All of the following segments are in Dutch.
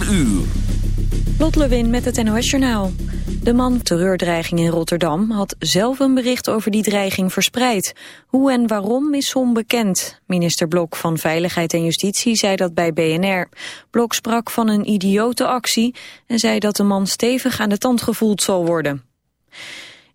4 uur. Met het NOS Journaal. De man terreurdreiging in Rotterdam had zelf een bericht over die dreiging verspreid. Hoe en waarom is onbekend. Minister Blok van Veiligheid en Justitie zei dat bij BNR. Blok sprak van een idiote actie en zei dat de man stevig aan de tand gevoeld zal worden.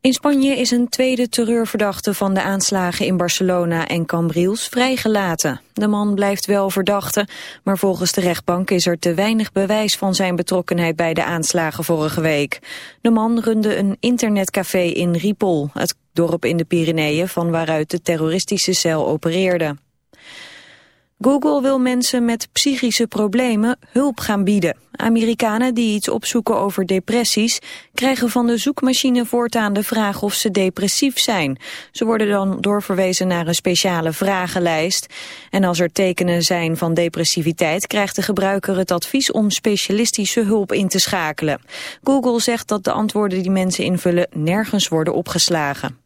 In Spanje is een tweede terreurverdachte van de aanslagen in Barcelona en Cambrils vrijgelaten. De man blijft wel verdachte, maar volgens de rechtbank is er te weinig bewijs van zijn betrokkenheid bij de aanslagen vorige week. De man runde een internetcafé in Ripoll, het dorp in de Pyreneeën van waaruit de terroristische cel opereerde. Google wil mensen met psychische problemen hulp gaan bieden. Amerikanen die iets opzoeken over depressies krijgen van de zoekmachine voortaan de vraag of ze depressief zijn. Ze worden dan doorverwezen naar een speciale vragenlijst. En als er tekenen zijn van depressiviteit krijgt de gebruiker het advies om specialistische hulp in te schakelen. Google zegt dat de antwoorden die mensen invullen nergens worden opgeslagen.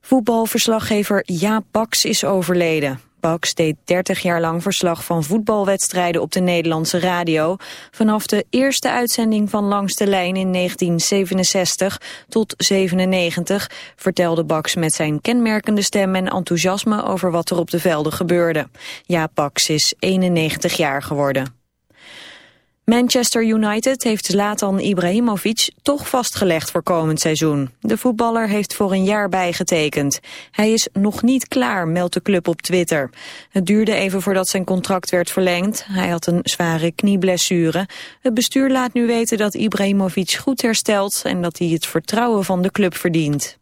Voetbalverslaggever Jaap Baks is overleden. Baks deed 30 jaar lang verslag van voetbalwedstrijden op de Nederlandse radio. Vanaf de eerste uitzending van Langs de Lijn in 1967 tot 97 vertelde Baks met zijn kenmerkende stem en enthousiasme over wat er op de velden gebeurde. Ja, Baks is 91 jaar geworden. Manchester United heeft Zlatan Ibrahimovic toch vastgelegd voor komend seizoen. De voetballer heeft voor een jaar bijgetekend. Hij is nog niet klaar, meldt de club op Twitter. Het duurde even voordat zijn contract werd verlengd. Hij had een zware knieblessure. Het bestuur laat nu weten dat Ibrahimovic goed herstelt... en dat hij het vertrouwen van de club verdient.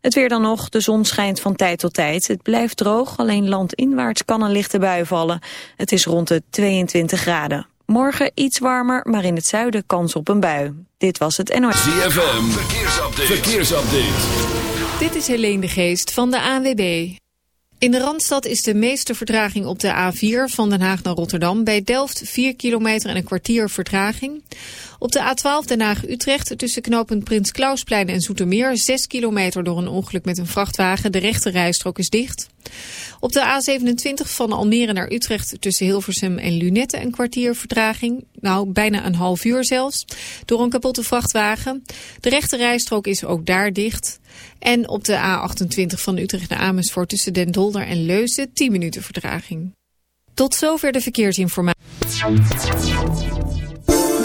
Het weer dan nog, de zon schijnt van tijd tot tijd. Het blijft droog, alleen landinwaarts kan een lichte bui vallen. Het is rond de 22 graden. Morgen iets warmer, maar in het zuiden kans op een bui. Dit was het NOS. ZFM, verkeersupdate. verkeersupdate. Dit is Helene de Geest van de ANWB. In de Randstad is de meeste vertraging op de A4 van Den Haag naar Rotterdam. Bij Delft 4 kilometer en een kwartier vertraging. Op de A12 Den Haag-Utrecht tussen knooppunt Prins Klausplein en Zoetermeer 6 kilometer door een ongeluk met een vrachtwagen. De rechte rijstrook is dicht. Op de A27 van Almere naar Utrecht tussen Hilversum en Lunette een kwartier vertraging. Nou, bijna een half uur zelfs. Door een kapotte vrachtwagen. De rechte rijstrook is ook daar dicht. En op de A28 van Utrecht naar Amersfoort tussen Den Dolder en Leuzen 10 minuten vertraging. Tot zover de verkeersinformatie.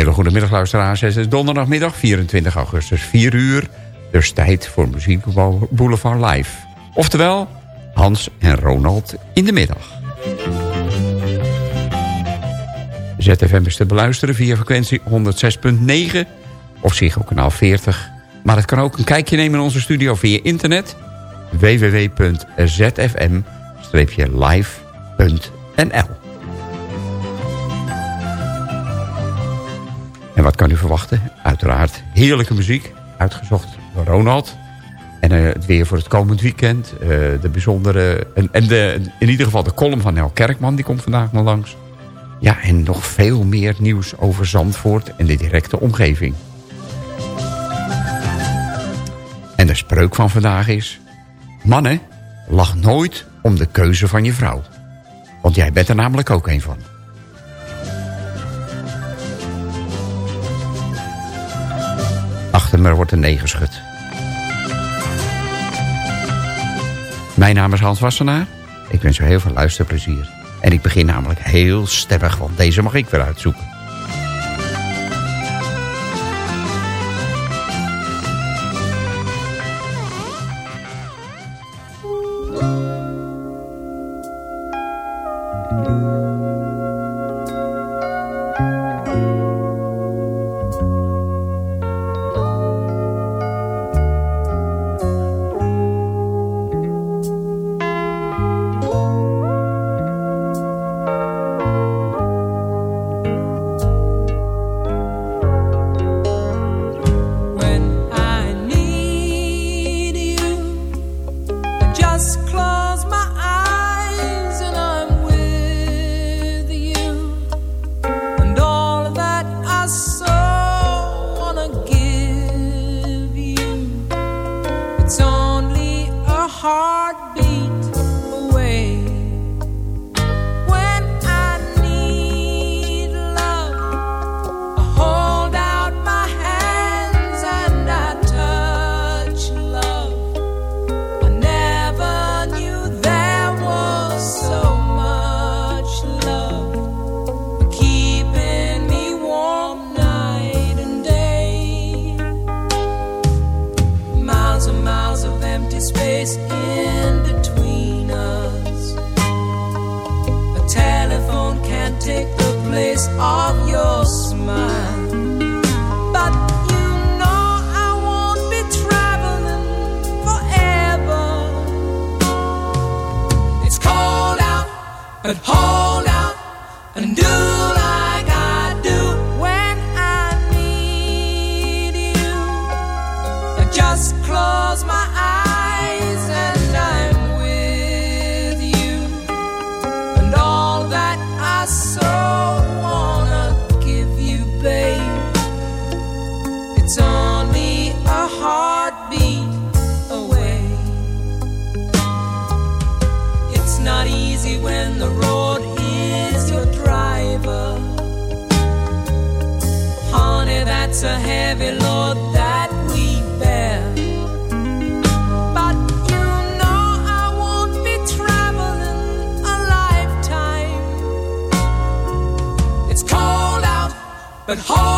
Hele goede middag luisteraars. Het is donderdagmiddag 24 augustus 4 uur. Dus tijd voor Muziek Boulevard Live. Oftewel, Hans en Ronald in de middag. ZFM is te beluisteren via frequentie 106.9 of Ziggo kanaal 40. Maar het kan ook een kijkje nemen in onze studio via internet www.zfm-live.nl En wat kan u verwachten? Uiteraard heerlijke muziek, uitgezocht door Ronald. En uh, het weer voor het komend weekend. Uh, de bijzondere... En, en de, in ieder geval de column van Nel Kerkman, die komt vandaag nog langs. Ja, en nog veel meer nieuws over Zandvoort en de directe omgeving. En de spreuk van vandaag is... Mannen, lach nooit om de keuze van je vrouw. Want jij bent er namelijk ook een van. Me wordt een nee geschud. Mijn naam is Hans Wassenaar. Ik wens u heel veel luisterplezier. En ik begin namelijk heel stemmig, want deze mag ik weer uitzoeken. but but hard.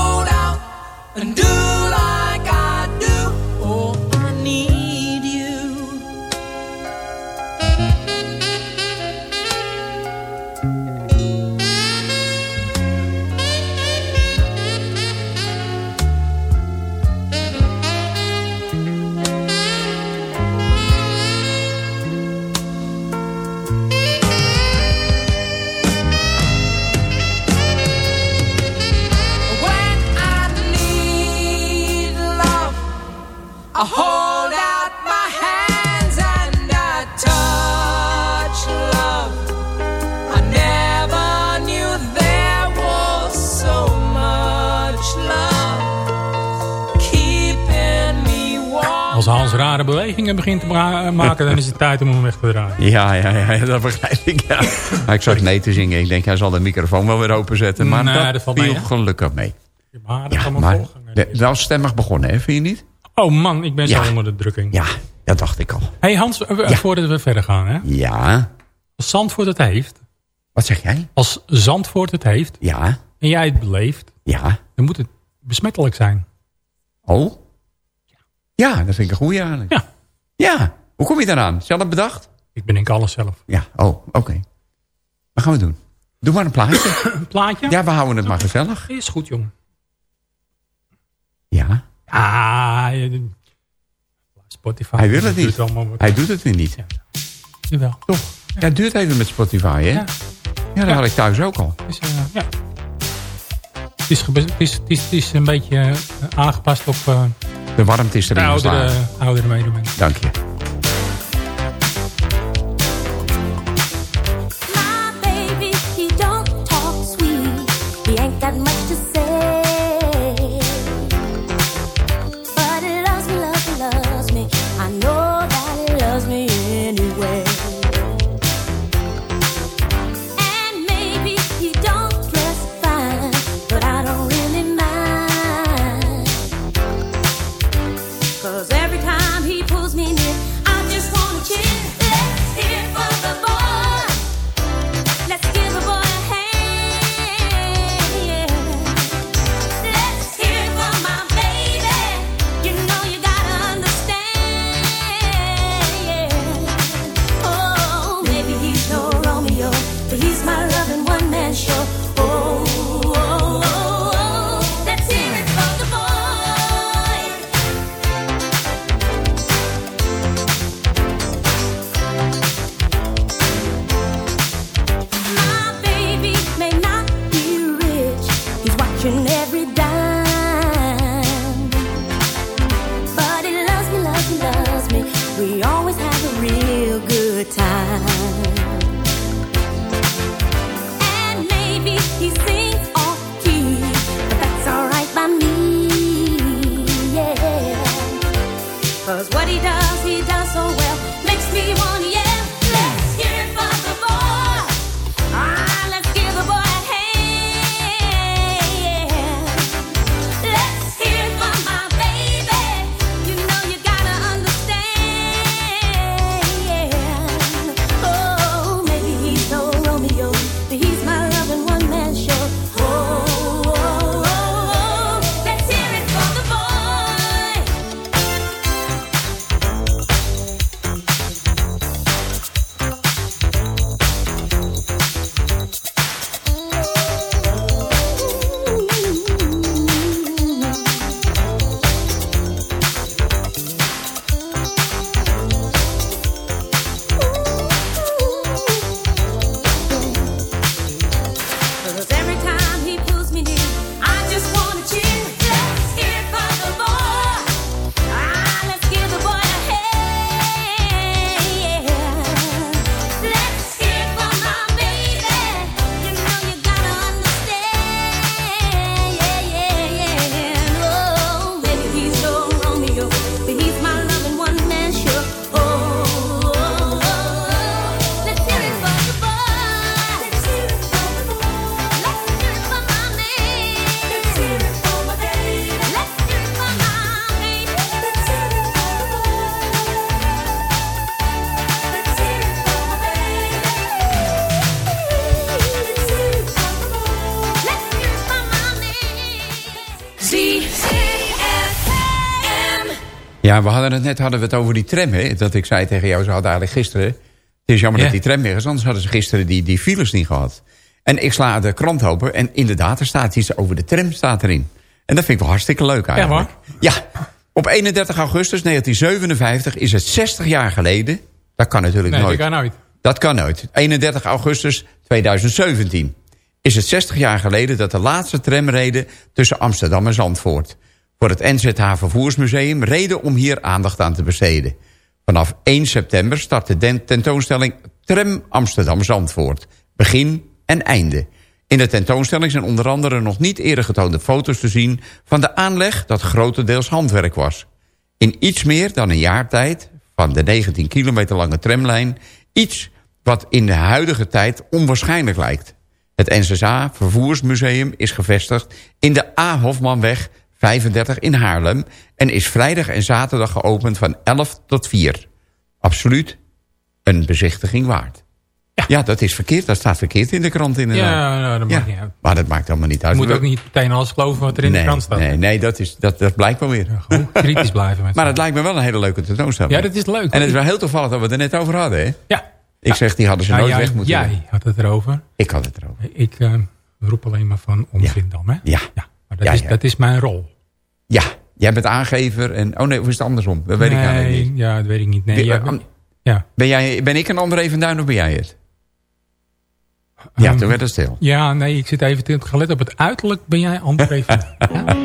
Bewegingen begint te maken... dan is het tijd om hem weg te draaien. Ja, ja, ja dat begrijp ik. Ja. Maar ik zag nee te zingen. Ik denk, hij zal de microfoon wel weer openzetten. Maar nee, dat, dat valt viel mee, gelukkig mee. Maar dat ja, maar wel stemmig begonnen, hè? vind je niet? Oh man, ik ben zo onder de drukking. Ja, dat dacht ik al. hey Hans, voordat we verder gaan. Hè? Ja. Als Zandvoort het heeft... Wat zeg jij? Als Zandvoort het heeft... Ja. En jij het beleeft... Ja. Dan moet het besmettelijk zijn. Oh? Ja, dat vind ik een goede eigenlijk. Ja. Ja. Hoe kom je daaraan? Zelf bedacht? Ik bedenk alles zelf. Ja, oh, oké. Wat gaan we doen? Doe maar een plaatje. Een plaatje? ja, we houden het maar gezellig. Is goed, jongen. Ja, Ah, Spotify. hij wil het niet. Hij doet het weer niet. Jawel. Toch? Ja, het duurt even met Spotify, hè? Ja. Ja, dat Ja. had ik thuis ook al. Eh, ja. Het is, het, is, het, is, het is een beetje eh, aangepast op De warmte is de erin oudere, geslagen. oudere medemensen. Dank je. Ja, we hadden het net hadden we het over die tram, hè? Dat ik zei tegen jou, ze hadden eigenlijk gisteren... Het is jammer Ja. dat die tram weg is, anders hadden ze gisteren die, die files niet gehad. En ik sla de krant open en inderdaad, er staat iets over de tram staat erin. En dat vind ik wel hartstikke leuk eigenlijk. Ja, op 31 augustus 1957 is het 60 jaar geleden. Dat kan natuurlijk Nee, nooit. dat kan nooit. Dat kan nooit. 31 augustus 2017 is het 60 jaar geleden dat de laatste tram reden tussen Amsterdam en Zandvoort. Voor het NZH Vervoersmuseum reden om hier aandacht aan te besteden. Vanaf 1 september start de tentoonstelling Tram Amsterdam-Zandvoort. Begin en einde. In de tentoonstelling zijn onder andere nog niet eerder getoonde foto's te zien... van de aanleg dat grotendeels handwerk was. In iets meer dan een jaar tijd van de 19 kilometer lange tramlijn... iets wat in de huidige tijd onwaarschijnlijk lijkt. Het NSA Vervoersmuseum is gevestigd in de A. Hofmanweg 35 in Haarlem... en is vrijdag en zaterdag geopend van 11 tot 4. Absoluut een bezichtiging waard. Ja, dat is verkeerd. Dat staat verkeerd in de krant inderdaad. Ja, nou, dat maakt niet uit. Maar dat maakt allemaal niet uit. Je moet ook niet meteen alles geloven wat er in nee, de krant staat. Nee, nee dat, is, dat, dat blijkt wel weer. Gewoon kritisch blijven. Met Maar het lijkt me wel een hele leuke tentoonstelling. Ja, dat is leuk. En het is wel heel toevallig dat we het er net over hadden. Hè? Ja. Ik zeg, die hadden ze Nou, nooit weg moeten doen. Jij had het erover. Ik had het erover. Ik eh, roep alleen maar van onzin dan, hè? Ja. Ja, maar dat, is, ja. dat is mijn rol. Ja, jij bent aangever. En, oh nee, of is het andersom? Dat weet ik eigenlijk niet. ja, dat weet ik niet. Nee, Wie- ja, am- ja. Ben, jij, ben ik een André van Duin of ben jij het? Ja, Ehm, toen werd het stil. Ja, nee, ik zit even te gelet op het uiterlijk. Ben jij André van ja.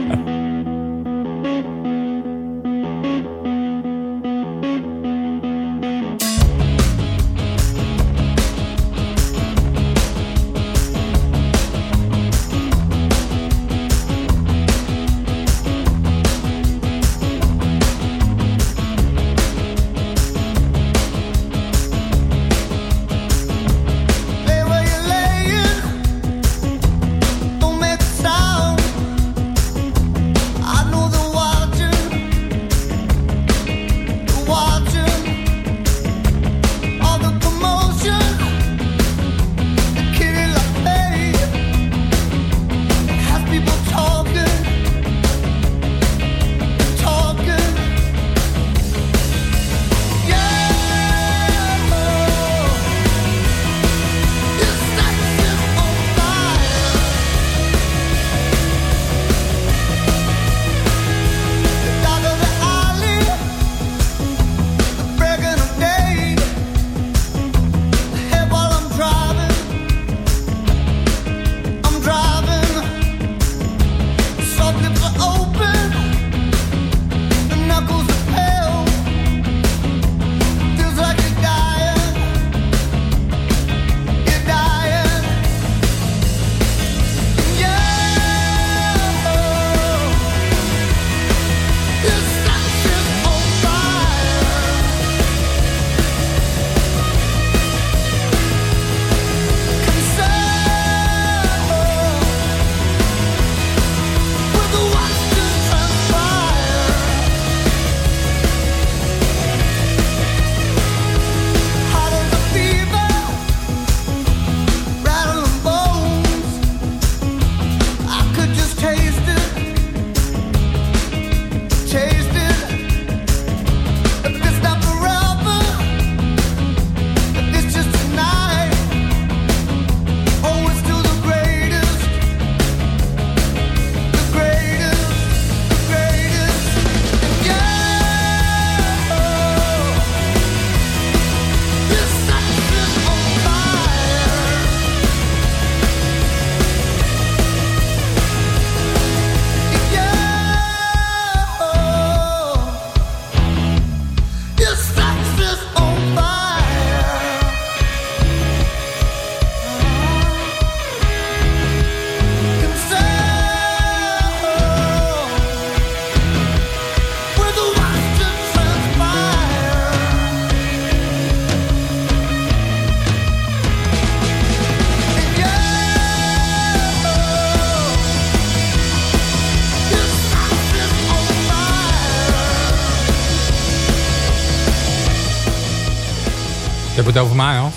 Het over mij al.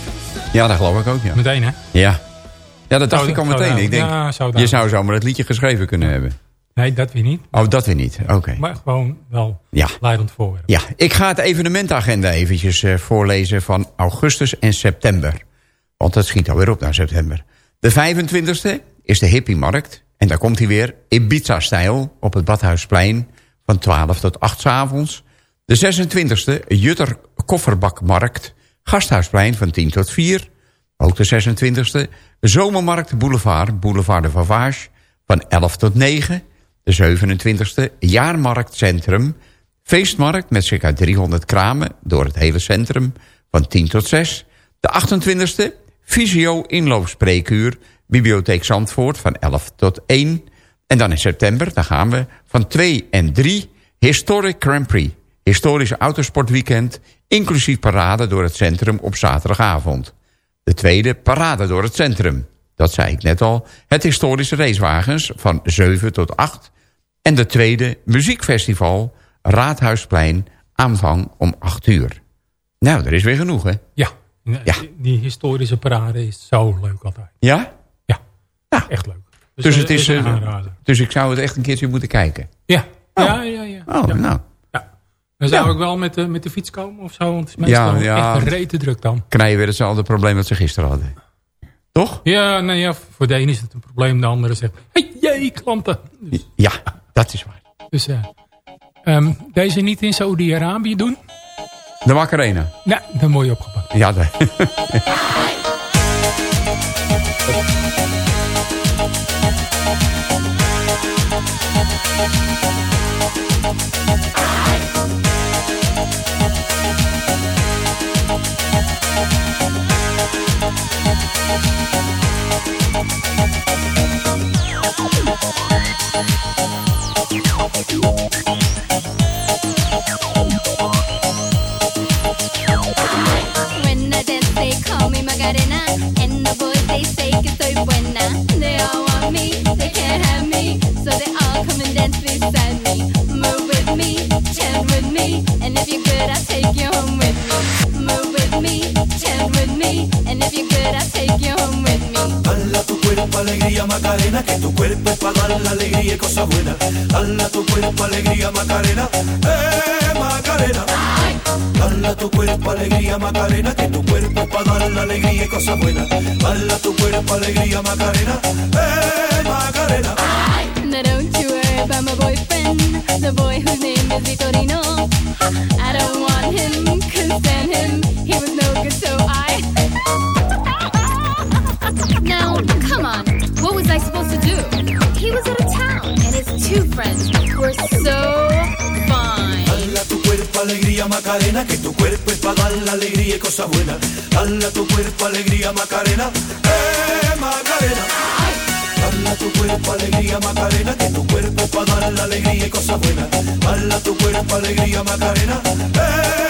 Ja, dat geloof ik ook, ja. Meteen, hè? Ja, ja dat dacht Zou- ik al meteen. Ik denk, ja, zou je zou zomaar het liedje geschreven kunnen hebben. Nee, dat weer niet. Oh, dat weer niet. Oké. Maar gewoon wel Ja. leidend voorwerp. Ja, ik ga het evenementagenda eventjes eh, voorlezen van augustus en september. Want het schiet alweer op naar september. De 25e is de hippiemarkt. En daar komt hij weer Ibiza-stijl op het Badhuisplein van 12 tot 8 's avonds. De 26e Jutter Kofferbakmarkt, Gasthuisplein van 10 tot 4. Ook de 26e Zomermarkt Boulevard, Boulevard de Vavage van 11 tot 9. De 27e Jaarmarktcentrum, feestmarkt met circa 300 kramen door het hele centrum van 10 tot 6. De 28e Visio inloopspreekuur, Bibliotheek Zandvoort van 11 tot 1. En dan in september, daar gaan we, van 2 en 3 Historic Grand Prix. Historische autosportweekend, inclusief parade door het centrum op zaterdagavond. De tweede parade door het centrum. Dat zei ik net al. Het historische racewagens van 7 tot 8. En de tweede muziekfestival Raadhuisplein aanvang om 8 uur. Nou, er is weer genoeg hè. Ja. Eh, Ja. die- historische parade is zo leuk altijd. Ja? Echt leuk. Dus eh, het is, een eh. Dus ik zou het echt een keertje moeten kijken. Ja. Oh. Ja, ja, ja. Oh, ja. nou. Dan zou Ja. ik wel met de, met de fiets komen of zo. Want het is meestal Ja, ja. echt rete druk dan. Krijg je weer hetzelfde probleem dat ze gisteren hadden. Toch? Ja, nee, ja, voor de ene is het een probleem. De andere zegt, hey, jee, klanten. Dus, Ja, dat is waar. dus ehm, deze niet in Saoedi-Arabië doen? De Macarena. Nee, dan word je opgepakt. Ja, de, When Thank you. Macarena, eh Macarena. Dala tu cuerpo alegría Macarena, que tu cuerpo para dar la alegría y cosas buenas. Dala tu cuerpo alegría Macarena, eh Macarena. Now don't you worry about my boyfriend, the boy whose name is Vitorino. Tu cuerpo alegría Macarena, eh Macarena. Dala tu cuerpo alegría Macarena, que tu cuerpo para dar la alegría y cosas buenas. Dala tu cuerpo alegría Macarena, eh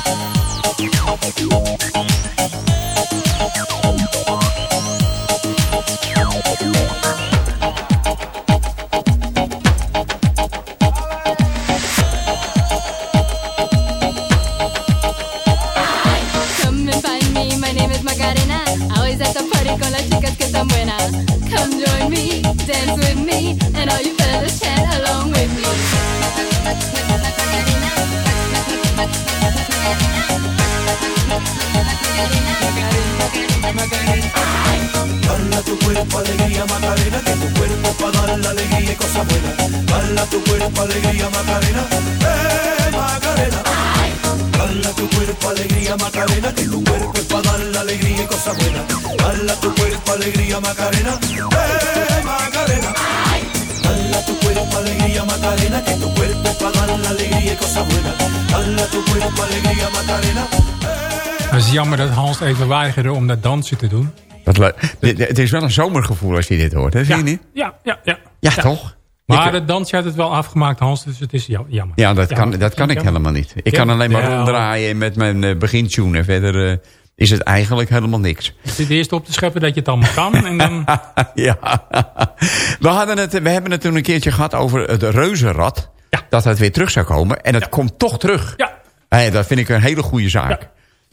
alegría y cosas buenas. Dala tu cuerpo alegría Macarena, eh Macarena. Dala tu cuerpo alegría Macarena, que tu cuerpo es para dar la alegría y cosas buenas. Dala tu cuerpo alegría Macarena, eh Macarena. Dala tu cuerpo alegría Macarena, que tu cuerpo es para dar la alegría y cosas buenas. Dala tu cuerpo alegría Macarena. Het is jammer dat Hans even weigerde om dat dansje te doen. dat Het is wel een zomergevoel als je dit hoort, hè? Vind je niet? Ja, ja, ja. Ja, toch? Maar Ik- het dansje had het wel afgemaakt, Hans. Dus het is ja- jammer. Ja, dat kan, dat kan ik helemaal niet. Ik kan alleen maar ronddraaien met mijn eh, begintune. En verder eh, is het eigenlijk helemaal niks. Het is eerst op te scheppen dat je het allemaal kan. En dan... ja. We, hadden het, we hebben het toen een keertje gehad over het reuzenrad. Ja. Dat het weer terug zou komen. En het komt toch terug. Ja. Hey, dat vind ik een hele goede zaak.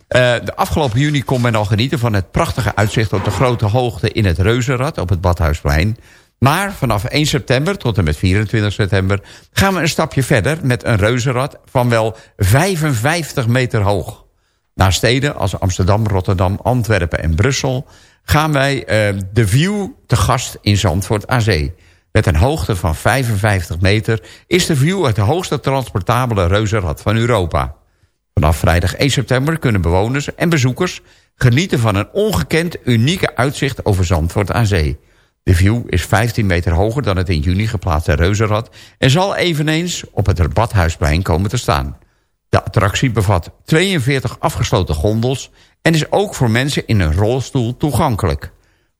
Eh, de afgelopen juni kon men al genieten van het prachtige uitzicht... op de grote hoogte in het Reuzenrad op het Badhuisplein. Maar vanaf 1 september tot en met 24 september... gaan we een stapje verder met een reuzenrad van wel 55 meter hoog. Naar steden als Amsterdam, Rotterdam, Antwerpen en Brussel... gaan wij eh, de View te gast in Zandvoort aan Zee. Met een hoogte van 55 meter is de View het hoogste transportabele reuzenrad van Europa. Vanaf vrijdag 1 september kunnen bewoners en bezoekers genieten van een ongekend unieke uitzicht over Zandvoort aan Zee. De view is 15 meter hoger dan het in juni geplaatste reuzenrad... en zal eveneens op het Badhuisplein komen te staan. De attractie bevat 42 afgesloten gondels... en is ook voor mensen in een rolstoel toegankelijk.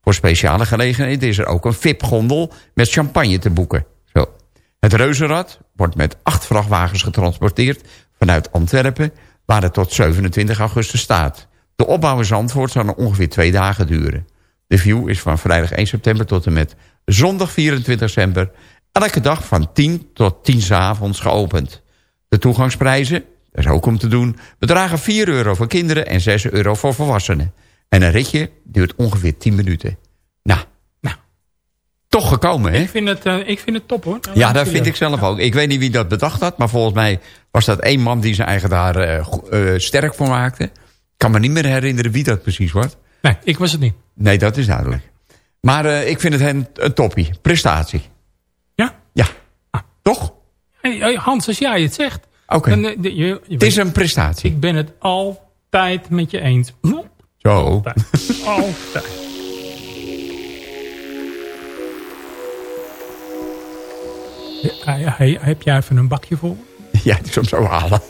Voor speciale gelegenheden is er ook een VIP-gondel met champagne te boeken. Zo. Het reuzenrad wordt met acht vrachtwagens getransporteerd vanuit Antwerpen... waar het tot 27 augustus staat. De opbouw in Zandvoort zal ongeveer twee dagen duren. De view is van vrijdag 1 september tot en met zondag 24 december... elke dag van 10 tot 10 's avonds geopend. De toegangsprijzen, dat is ook om te doen... bedragen 4 euro voor kinderen en 6 euro voor volwassenen. En een ritje duurt ongeveer 10 minuten. Nou, Nou. toch gekomen, hè? Ik vind het, eh, ik vind het top hoor. Ja, dat vind ik zelf ook. Ik weet niet wie dat bedacht had, maar volgens mij was dat één man die zijn eigen daar eh, eh, sterk voor maakte. Ik kan me niet meer herinneren wie dat precies was. Nee, ik was het niet. Nee, dat is duidelijk. Maar eh, ik vind het een, een toppie. Prestatie. Ja? Ja. Toch? Hey, Hans, als jij het zegt. Oké. eh, Het weet- is een prestatie. Ik ben het altijd met je eens. Zo. Altijd. altijd. Heb jij even een bakje voor? Ja, die soms zo halen.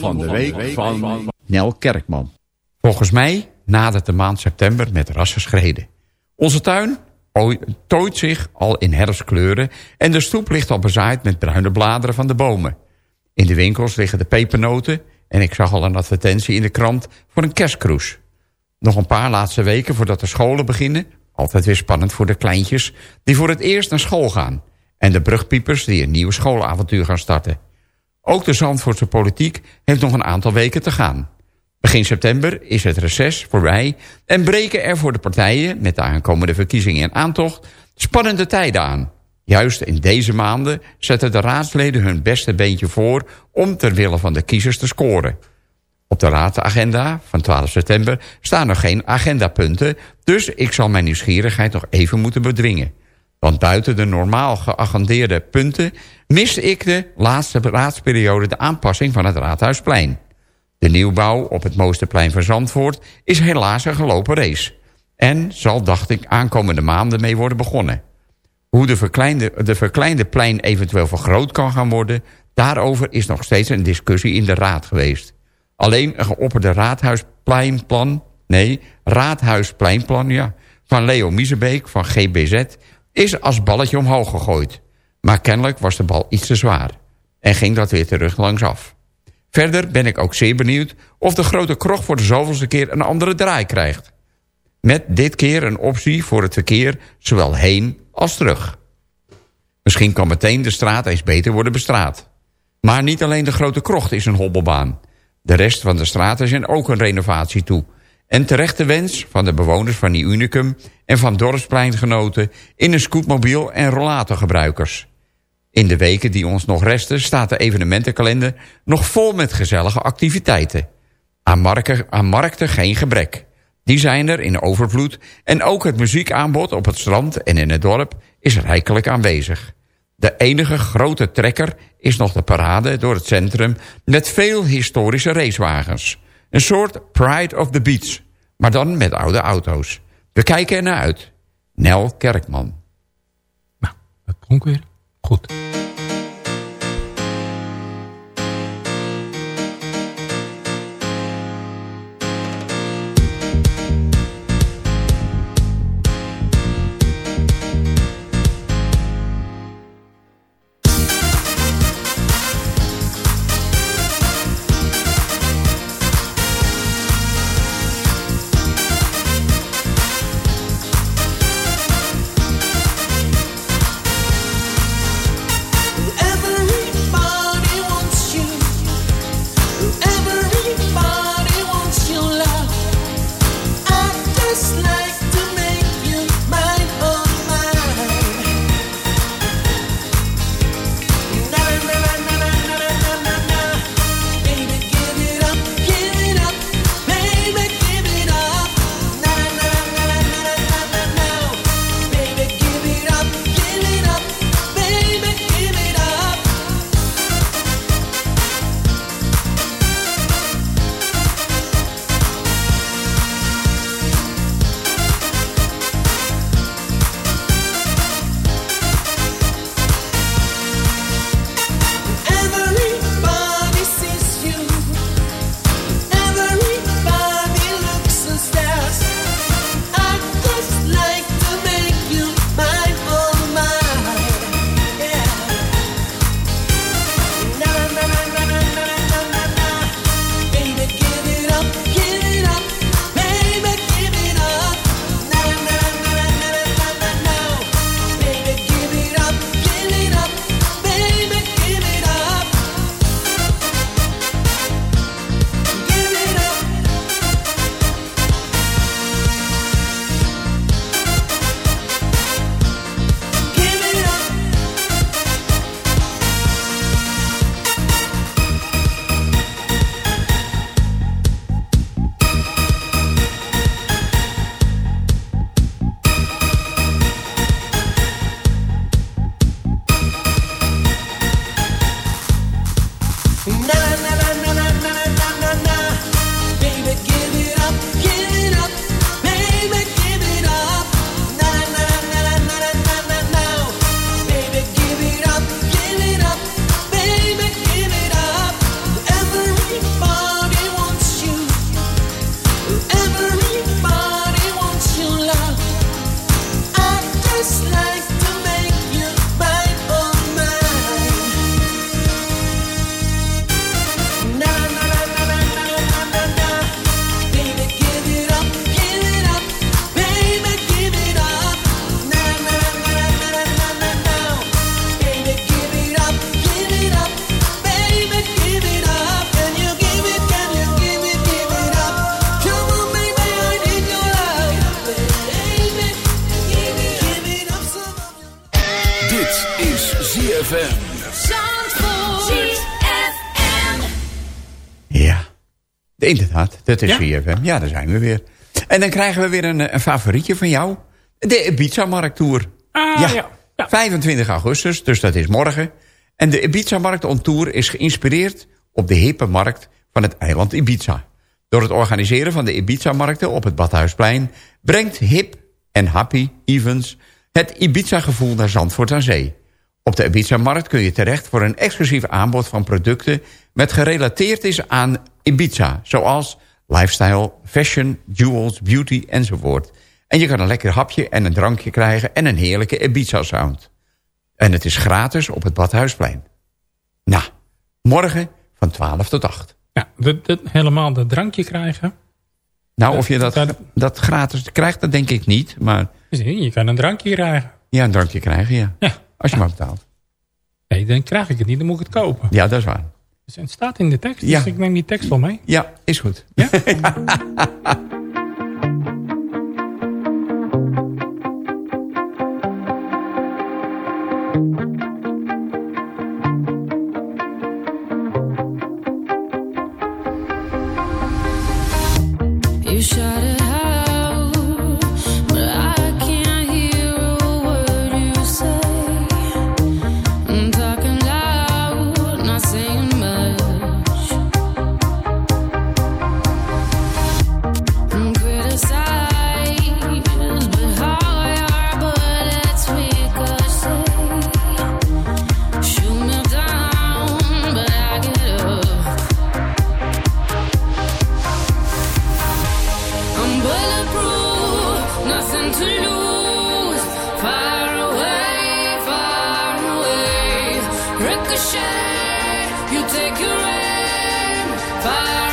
Van de week van Nel Kerkman. Volgens mij nadert de maand september met rasse schreden. Onze tuin ooi- tooit zich al in herfstkleuren... en de stoep ligt al bezaaid met bruine bladeren van de bomen. In de winkels liggen de pepernoten... en ik zag al een advertentie in de krant voor een kerstcruise. Nog een paar laatste weken voordat de scholen beginnen... altijd weer spannend voor de kleintjes... die voor het eerst naar school gaan... en de brugpiepers die een nieuw schoolavontuur gaan starten. Ook de Zandvoortse politiek heeft nog een aantal weken te gaan. Begin september is het reces voorbij... en breken er voor de partijen met de aankomende verkiezingen in aantocht... spannende tijden aan. Juist in deze maanden zetten de raadsleden hun beste beentje voor... om ter wille van de kiezers te scoren. Op de raadsagenda van 12 september staan nog geen agendapunten... dus ik zal mijn nieuwsgierigheid nog even moeten bedwingen. Want buiten de normaal geagendeerde punten... miste ik de laatste raadsperiode de aanpassing van het Raadhuisplein. De nieuwbouw op het Moosterplein van Zandvoort is helaas een gelopen race. En zal, dacht ik, aankomende maanden mee worden begonnen. Hoe de verkleinde, de verkleinde plein eventueel vergroot kan gaan worden... daarover is nog steeds een discussie in de raad geweest. Alleen een geopperde raadhuispleinplan... nee, raadhuispleinplan, ja... van Leo Miezebeek van GBZ... is als balletje omhoog gegooid. Maar kennelijk was de bal iets te zwaar. En ging dat weer terug langsaf. Verder ben ik ook zeer benieuwd... of de grote krocht voor de zoveelste keer een andere draai krijgt. Met dit keer een optie voor het verkeer... zowel heen als terug. Misschien kan meteen de straat eens beter worden bestraat. Maar niet alleen de grote krocht is een hobbelbaan. De rest van de straten zijn ook een renovatie toe. En terecht de wens van de bewoners van Nieuw Unicum... en van dorpspleingenoten in een scootmobiel en rollatorgebruikers. In de weken die ons nog resten staat de evenementenkalender... nog vol met gezellige activiteiten. Aan, marken, aan markten geen gebrek. Die zijn er in overvloed en ook het muziekaanbod op het strand en in het dorp is rijkelijk aanwezig. De enige grote trekker is nog de parade door het centrum met veel historische racewagens. Een soort Pride of the Beach, maar dan met oude auto's. We kijken er naar uit. Nel Kerkman. Nou, dat klonk weer. Goed. Inderdaad. Dat is Ja? CFM. Ja, daar zijn we weer. En dan krijgen we weer een, eh, een favorietje van jou. De Ibiza-markt Tour. Ah, ja. Ja. 25 augustus, dus dat is morgen. En de Ibiza-markt on Tour is geïnspireerd op de hippe markt van het eiland Ibiza. Door het organiseren van de Ibiza-markten op het Badhuisplein... brengt hip en happy events het Ibiza-gevoel naar Zandvoort aan Zee. Op de Ibiza-markt kun je terecht voor een exclusief aanbod van producten... met gerelateerd is aan Ibiza, zoals lifestyle, fashion, jewels, beauty enzovoort. En je kan een lekker hapje en een drankje krijgen en een heerlijke Ibiza-sound. En het is gratis op het Badhuisplein. Nou, morgen van 12 tot 8. Ja, dat, helemaal dat drankje krijgen. Nou, of je dat, Dat- dat gratis krijgt, dat denk ik niet. Maar je kan een drankje krijgen. ja, een drankje krijgen, ja. Ja. Als je maar betaalt. Nee, dan krijg ik het niet, dan moet ik het kopen. Ja, dat is waar. Dus het staat in de tekst, dus Ja. ik neem die tekst wel mee. Ja, is goed. You Ricochet, you take your aim. Far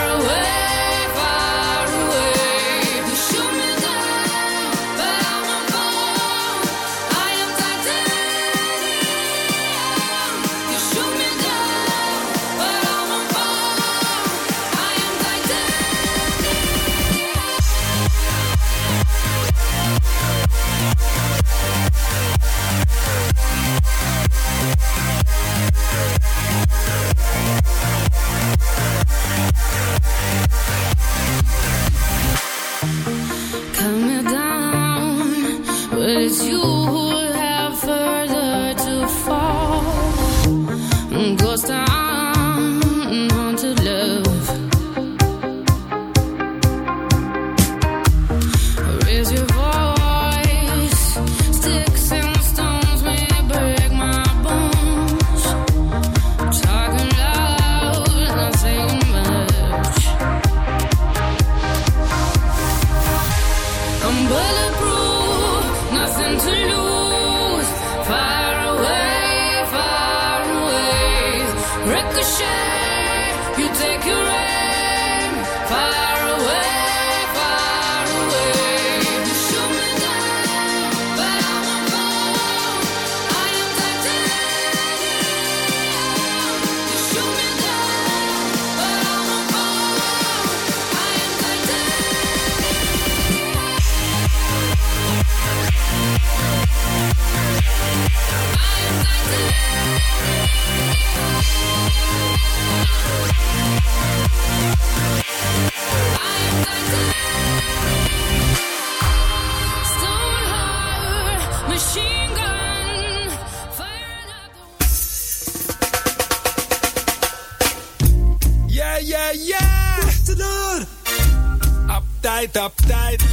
op tijd.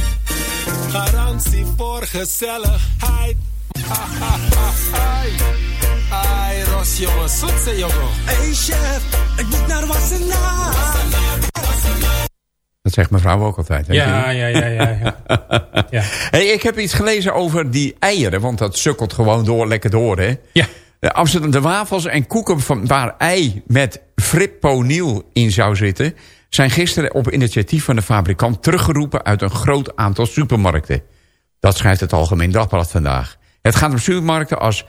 Garantie voor gezelligheid. Ai. Ai, Ros, jongen, zoetse, jongen. Hey, chef, ik moet naar Wassenaar. Dat zegt mevrouw ook altijd. Ja, ja, ja, ja. ja. ja. Hey, ik heb iets gelezen over die eieren, want dat sukkelt gewoon door, lekker door, hè? ja. De Amsterdam de wafels en koeken van waar ei met fripponiel in zou zitten... zijn gisteren op initiatief van de fabrikant teruggeroepen... uit een groot aantal supermarkten. Dat schrijft het Algemeen Dagblad vandaag. Het gaat om supermarkten als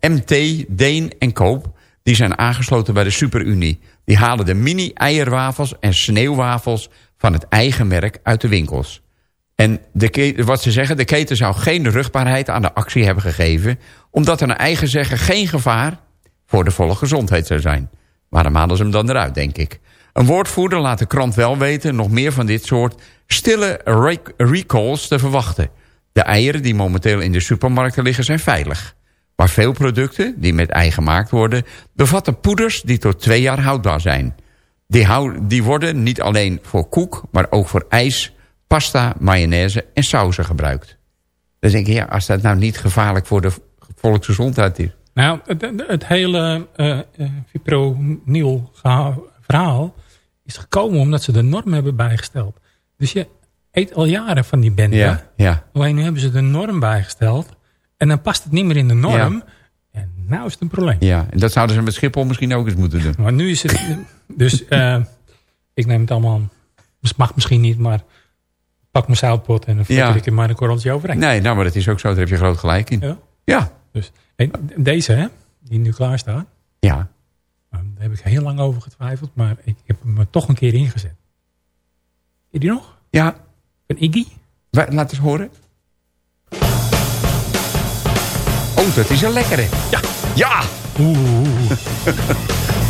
MT, Deen en Koop... die zijn aangesloten bij de Superunie. Die halen de mini-eierwafels en sneeuwwafels... van het eigen merk uit de winkels. En de wat ze zeggen, de keten zou geen rugbaarheid aan de actie hebben gegeven... omdat er naar eigen zeggen geen gevaar voor de volksgezondheid zou zijn. Dan halen ze hem dan eruit, denk ik. Een woordvoerder laat de krant wel weten... nog meer van dit soort stille re- recalls te verwachten. De eieren die momenteel in de supermarkten liggen zijn veilig. Maar veel producten, die met ei gemaakt worden... bevatten poeders die tot twee jaar houdbaar zijn. Die, die worden niet alleen voor koek, maar ook voor ijs, pasta, mayonaise en sauzen gebruikt. Dan denk ik, ja, als dat nou niet gevaarlijk voor de volksgezondheid is. Nou, het, het- hele eh eh, fipronil geha- verhaal is gekomen omdat ze de norm hebben bijgesteld. Dus je eet al jaren van die bende. Ja, ja. Alleen nu hebben ze de norm bijgesteld. En dan past het niet meer in de norm. En nou is het een probleem. Ja, en dat zouden ze met Schiphol misschien ook eens moeten doen. Maar nu is het... dus eh, ik neem het allemaal... Het mag misschien niet, maar... Pak mijn zoutpot en dan Ja. ik er maar een korreltje overheen. Nee, nou, maar dat is ook zo. Daar heb je groot gelijk in. Ja. Ja. Dus, deze, hè, die nu klaar staat. Ja. Daar heb ik heel lang over getwijfeld, maar ik heb hem toch een keer ingezet. Ken je die nog? Ja. Een Iggy? Laat eens horen. Oh, dat is een lekkere. Ja. Ja. Oeh.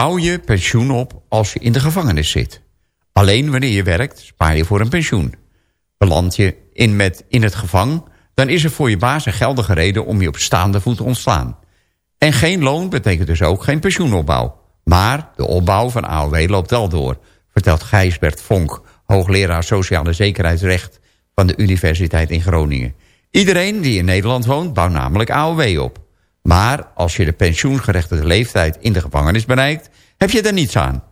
Bouw je pensioen op als je in de gevangenis zit. Alleen wanneer je werkt, spaar je voor een pensioen. Beland je in, met in het gevang, dan is er voor je baas een geldige reden om je op staande voet te ontslaan. En geen loon betekent dus ook geen pensioenopbouw. Maar de opbouw van AOW loopt wel door, vertelt Gijsbert Vonk, hoogleraar Sociale Zekerheidsrecht van de Universiteit in Groningen. Iedereen die in Nederland woont bouwt namelijk AOW op. Maar als je de pensioengerechtigde leeftijd in de gevangenis bereikt... heb je er niets aan.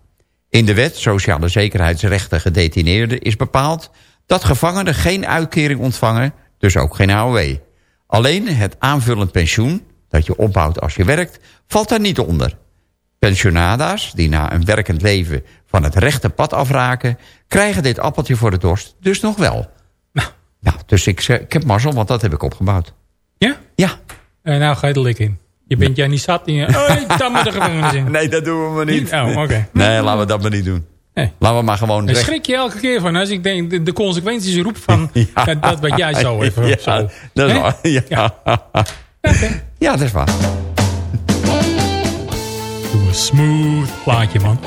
In de wet Sociale Zekerheidsrechten gedetineerden is bepaald... dat gevangenen geen uitkering ontvangen, dus ook geen AOW. Alleen het aanvullend pensioen, dat je opbouwt als je werkt... valt daar niet onder. Pensionada's, die na een werkend leven van het rechte pad afraken... krijgen dit appeltje voor de dorst dus nog wel. Nou, dus ik, zeg- ik heb mazzel, want dat heb ik opgebouwd. Ja? Ja. Eh, nou, ga je er lekker in. Je bent jij niet zat in je... Oh, dan moet de gevangenis in. Nee, dat doen we maar niet. Oh, oké. Nee, laten we dat maar niet doen. Nee. Laten we maar gewoon... Daar schrik je elke keer van. Als ik denk, de, de consequenties roep van... dat, dat wat jij zo even... Ja, zo. dat is waar. Ja. Ja. dat is waar. Doe een smooth plaatje. Man,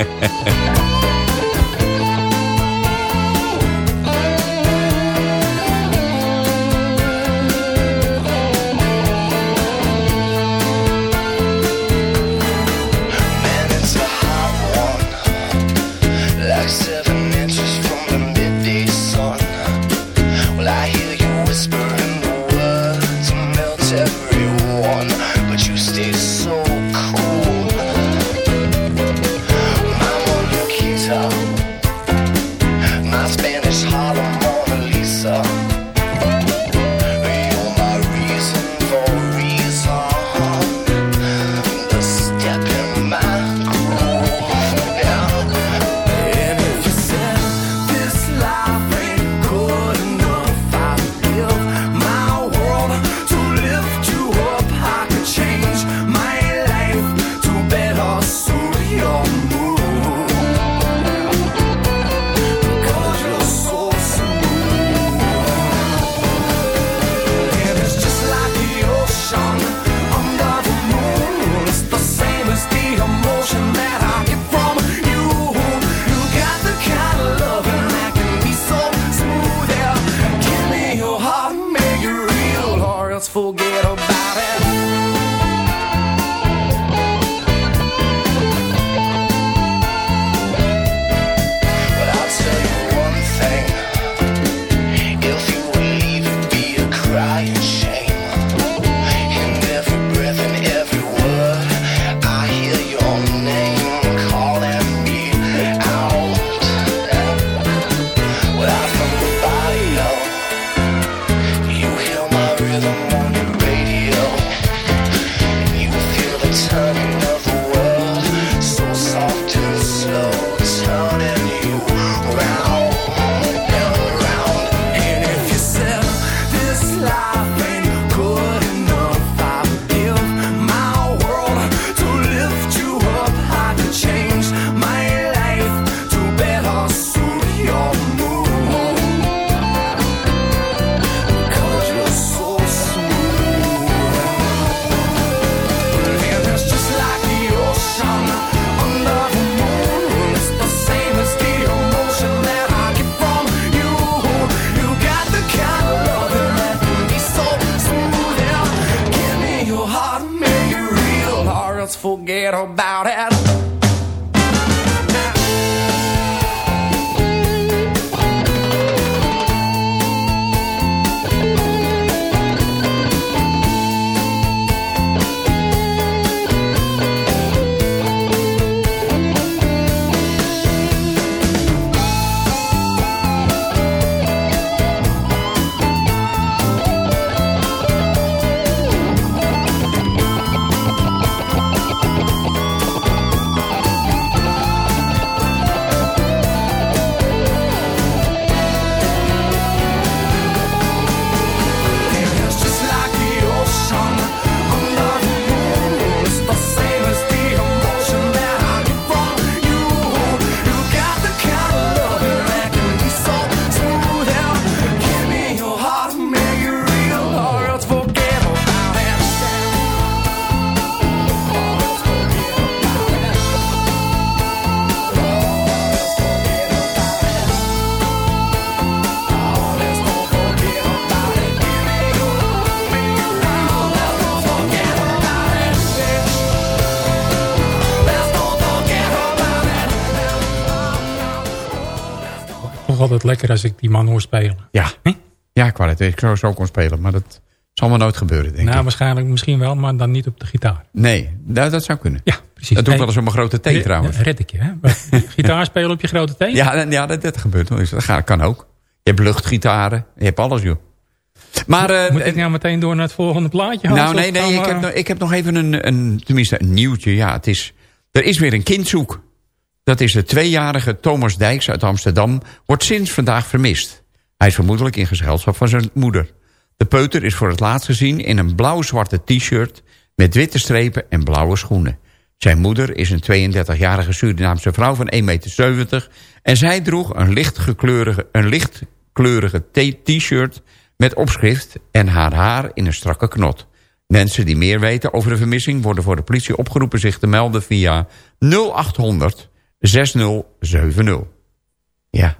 altijd lekker als ik die man hoor spelen. Ja. Ja, het ik zou zo kon spelen, maar dat zal maar nooit gebeuren, denk nou, ik. waarschijnlijk misschien wel, maar dan niet op de gitaar. Nee, nou, dat zou kunnen. Ja, precies. Dat doe ik wel eens op mijn grote teen trouwens. Red ik je, hè? Gitaar spelen op je grote teen? Ja, dat- ja dat, dat gebeurt. Dat kan ook. Je hebt luchtgitaren, je hebt alles, joh. Maar, eh, Moet ik nou meteen door naar het volgende plaatje? Hans, nou, nee, nee, we- ik heb, nog- ik heb nog even een, een, tenminste een nieuwtje. Ja, het is, er is weer een kindzoek. Dat is de tweejarige Thomas Dijks uit Amsterdam. Wordt sinds vandaag vermist. Hij is vermoedelijk in gezelschap van zijn moeder. De peuter is voor het laatst gezien in een blauw-zwarte t-shirt... met witte strepen en blauwe schoenen. Zijn moeder is een 32-jarige Surinaamse vrouw van 1,70 meter... en zij droeg een lichtgekleurige, een lichtkleurige t-shirt met opschrift... en haar haar in een strakke knot. Mensen die meer weten over de vermissing... worden voor de politie opgeroepen zich te melden via 0800 6070. Ja.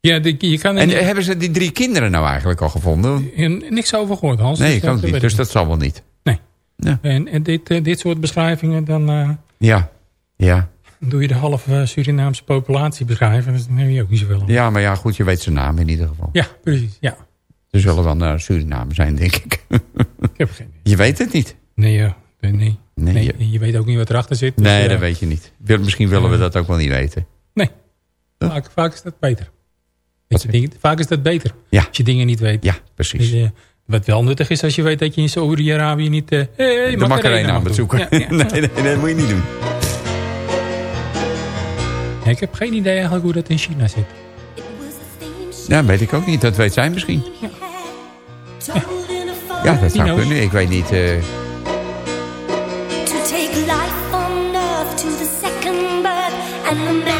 Ja, die- je kan En niet- hebben ze die drie kinderen nou eigenlijk al gevonden? en niks over gehoord, Hans. Nee, dus ik dat niet. Dus dat zal wel niet. Nee. Ja. En, en dit, eh, dit soort beschrijvingen, dan eh, Ja. Ja. doe je de halve Surinaamse populatie beschrijven. Dus dan heb je ook niet zoveel aan. ja, maar ja, goed, je weet zijn naam in ieder geval. Ja, precies. Ja. Er zullen wel naar Suriname zijn, denk ik. Ik heb geen idee. je weet het niet. Nee, ja. nee, nee. Je- en je weet ook niet wat erachter zit. dus, Nee, eh, dat weet je niet. Misschien willen we dat ook wel niet weten. Nee. Vaak, vaak is dat beter. Weet je, dingen- vaak is dat beter. Ja. Als je dingen niet weet. Ja, precies. Dus, eh, wat wel nuttig is als je weet dat je in Saoedi-Arabië niet... eh hey, de Macarena aan doen. zoeken. Ja, ja. nee, nee, dat moet je niet doen. Ja, ik heb geen idee eigenlijk hoe dat in China zit. Ja, weet ik ook niet. Dat weet zij misschien. Ja, dat zou kunnen. Ik weet niet. eh, life on earth to the second birth, and the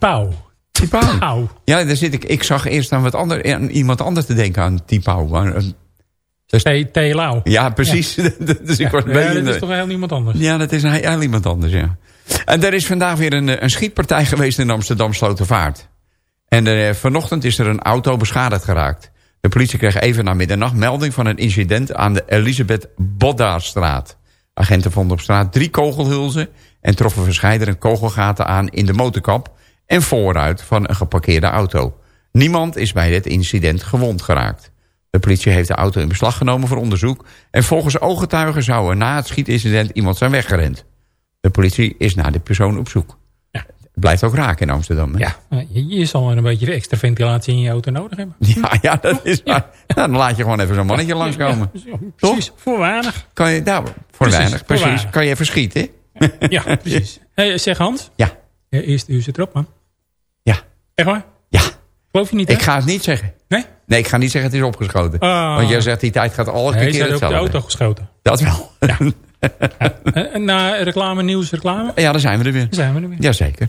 Tipau. Tipau. Ja, daar zit ik. Ik zag eerst aan, wat ander, aan iemand anders te denken aan Tipau. Maar, eh, Telau. Ja, precies. dus ik was Ja, dat is toch heel niemand anders. Ja, dat is heel iemand anders, ja. En er is vandaag weer een, eh, een schietpartij geweest in Amsterdam Slotervaart. En eh, vanochtend is er een auto beschadigd geraakt. De politie kreeg even na middernacht melding van een incident aan de Elisabeth Boddaarstraat. Agenten vonden op straat drie kogelhulzen en troffen verscheidene kogelgaten aan in de motorkap en vooruit van een geparkeerde auto. Niemand is bij dit incident gewond geraakt. De politie heeft de auto in beslag genomen voor onderzoek... en volgens ooggetuigen zou er na het schietincident iemand zijn weggerend. De politie is naar de persoon op zoek. Ja. Het blijft ook raak in Amsterdam. Hè? Ja, je, zal een beetje extra ventilatie in je auto nodig hebben. Ja, ja, dat is waar. Nou, dan laat je gewoon even zo'n mannetje langskomen. Ja, precies, voor weinig. Kan je, nou, voor Precies, weinig, precies. Kan je even schieten? Ja, precies. Hey, zeg Hans. Ja. Eerste uur zit erop, man. Ja. Echt waar? Ja. Geloof je niet, hè? Ik ga het niet zeggen. Nee? Nee, ik ga niet zeggen het is opgeschoten. Ah. Want jij zegt die tijd gaat elke Nee, keer hadden ook de hetzelfde. auto geschoten. Dat wel. Ja. Eh, en na reclame, nieuws, reclame. ja, daar zijn we er weer. Dan zijn we er weer. Jazeker.